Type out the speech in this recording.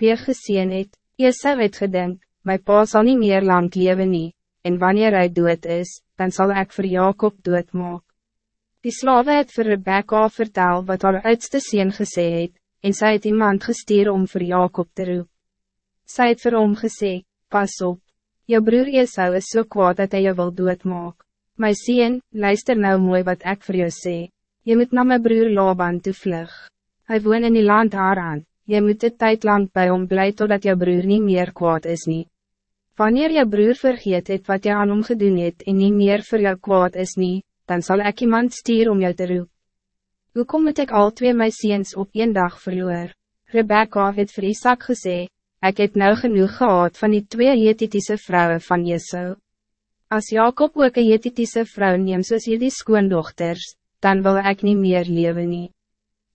weer gezien het, Esau het gedink, my pa sal nie meer lang leven nie, en wanneer hij dood is, dan zal ik voor Jacob dood maak. Die slawe het vir Rebecca vertel wat haar oudste sien gesê het, en sy het iemand gestuur om voor Jacob te roep. Sy het vir hom gesê, pas op, jou broer Esau is so kwaad dat hij je wil doodmaak. My sien, luister nou mooi wat ik voor jou sê, je moet naar mijn broer Laban toe vlug. Hy woon in die land Haran, je moet de tijd lang bij hom blij totdat jou broer niet meer kwaad is niet. Wanneer je broer vergeet het wat je aan hom gedoen het en niet meer voor jou kwaad is nie, dan zal ik iemand stuur om jou te roep. Hoe kom het ik al twee my seens op één dag verloor? Rebecca het vir Isaac gesê, ek het nou genoeg gehad van die twee Jetitiese vrouwen van Jesu. Als Jacob ook een Jetitiese vrou neem soos die skoondochters, dan wil ik niet meer leven nie.